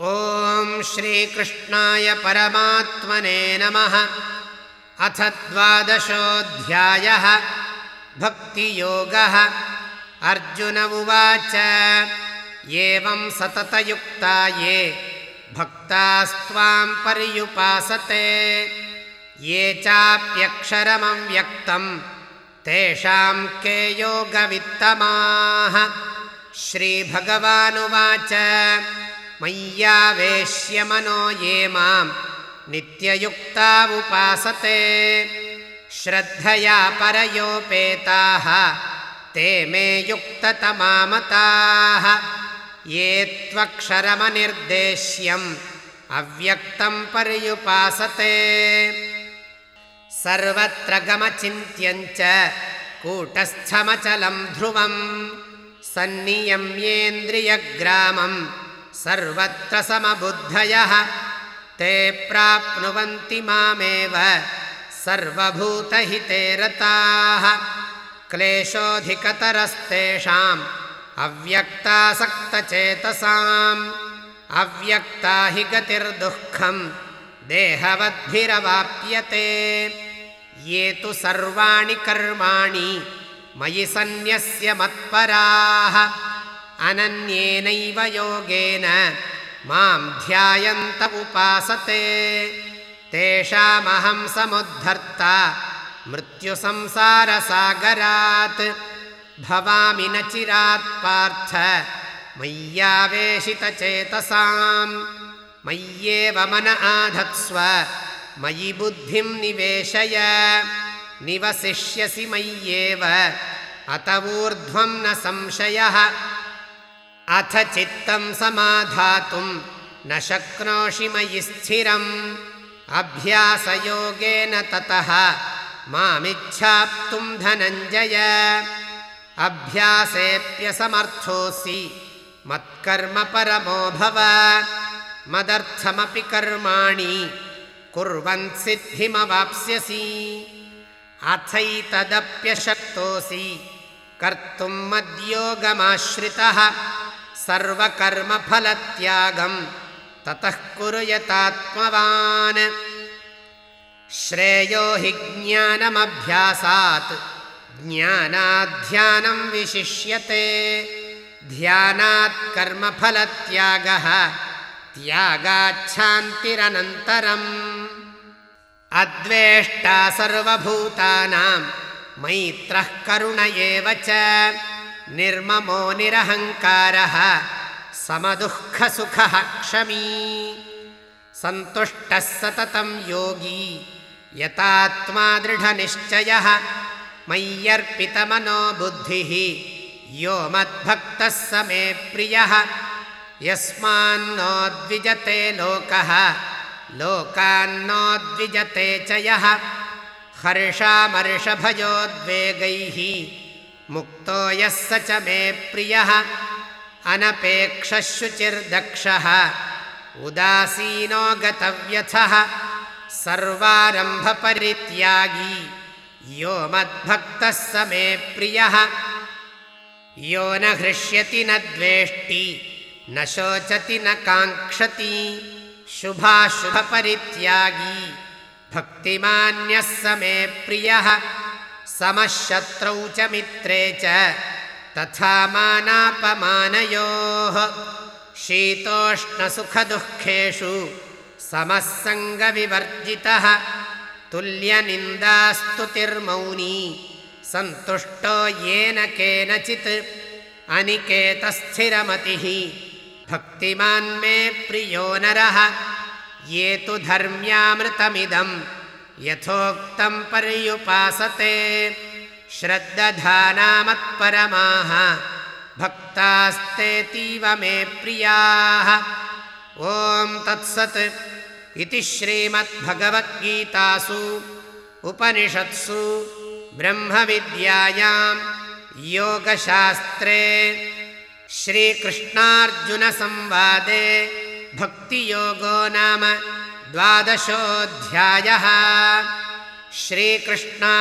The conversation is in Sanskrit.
ॐ श्रीकृष्णाय परमात्मने नमः। अथ द्वादशोऽध्यायः। भक्तियोगः। अर्जुन उवाच एवं सततयुक्ता ये भक्तास्त्वां पर्युपासते। ये चाप्यक्षरमव्यक्तं तेषां के योगवित्तमाः। श्रीभगवानुवाच मय्यावेश्य मनो ये मां नित्ययुक्ता उपासते श्रद्धया परयोपेताः ते मे युक्ततमामताः। ये त्वक्षरमनिर्देश्यम् अव्यक्तं पर्युपासते। सर्वत्र गमचिन्त्यञ्च कूटस्थमचलं ध्रुवम् सन्नियम्येन्द्रियग्रामं सर्वत्र समबुद्धयः। ते प्राप्नुवन्ति मामेव। सर्वभूतहिते रताः। क्लेशोऽधिकतरस्तेषाम्। अव्यक्तासक्तचेतसाम्। अव्यक्ता हि गतिर्दुःखम्। देहवद्भिरवाप्यते। ये तु सर्वाणि कर्माणि। मयि सन्न्यस्य मत्पराः अनन्येनैव योगेन मां ध्यायन्त उपासते तेषामहं समुद्धर्ता मृत्युसंसारसागरात्। भवामि न चिरात् पार्थ मय्यावेशितचेतसाम्। मय्येव मन आधत्स्व मयि बुद्धिं निवेशय। निवसिष्यसि मय्येव अत ऊर्ध्वं न संशयः अथ चित्तं समाधातुं न शक्नोषि मयि स्थिरम्। अभ्यासयोगेन ततः मामिच्छाप्तुं धनञ्जय। अभ्यासेऽप्यसमर्थोऽसि मत्कर्म परमो भव। मदर्थमपि कर्माणि कुर्वन् सिद्धिमवाप्स्यसि। अथैतदप्यशक्तोऽसि कर्तुं मद्योगमाश्रितः सर्वकर्मफलत्यागं ततः कुरु यतात्मवान्। श्रेयो हि ज्ञानमभ्यासात्। ज्ञानाध्यानं विशिष्यते। ध्यानात् कर्मफलत्यागः। त्यागाच्छान्तिरनन्तरम्। अद्वेष्टा सर्वभूतानां मैत्रः करुण एव च निर्ममो निरहङ्कारः समदुःखसुखः क्षमी। सन्तुष्टः सततं योगी यतात्मा दृढनिश्चयः मय्यर्पितमनो बुद्धिः यो मद्भक्तः स मे प्रियः। यस्मान्नोद्विजते लोकः लोकान्नोद्विजते च यः। हर्षामर्षभयोद्वेगैः मुक्तो यः स च मे प्रियः। अनपेक्षशुचिर्दक्षः उदासीनो गतव्यथः। सर्वारम्भपरित्यागी। यो मद्भक्तः स मे प्रियः। यो न हृष्यति न द्वेष्टि। न शोचति न काङ्क्षति। शुभाशुभपरित्यागी। भक्तिमान्यः स मे प्रियः समशत्रौ च मित्रे च तथा मानापमानयोः। शीतोष्णसुखदुःखेषु समः सङ्गविवर्जितः तुल्यनिन्दास्तुतिर्मौनी सन्तुष्टो येन केनचित् अनिकेतस्थिरमतिः। भक्तिमान् मे प्रियो नरः। ये तु धर्म्यामृतमिदं यथोक्तं पर्युपासते। श्रद्दधानामत्परमाः भक्तास्तेतीव मे प्रियाः। ॐ तत्सत् इति श्रीमद्भगवद्गीतासु उपनिषत्सु ब्रह्मविद्यायां योगशास्त्रे। श्रीकृष्णार्जुनसंवादे भक्तियोगो नाम द्वादशोऽध्यायः. श्रीकृष्णार्पणमस्तु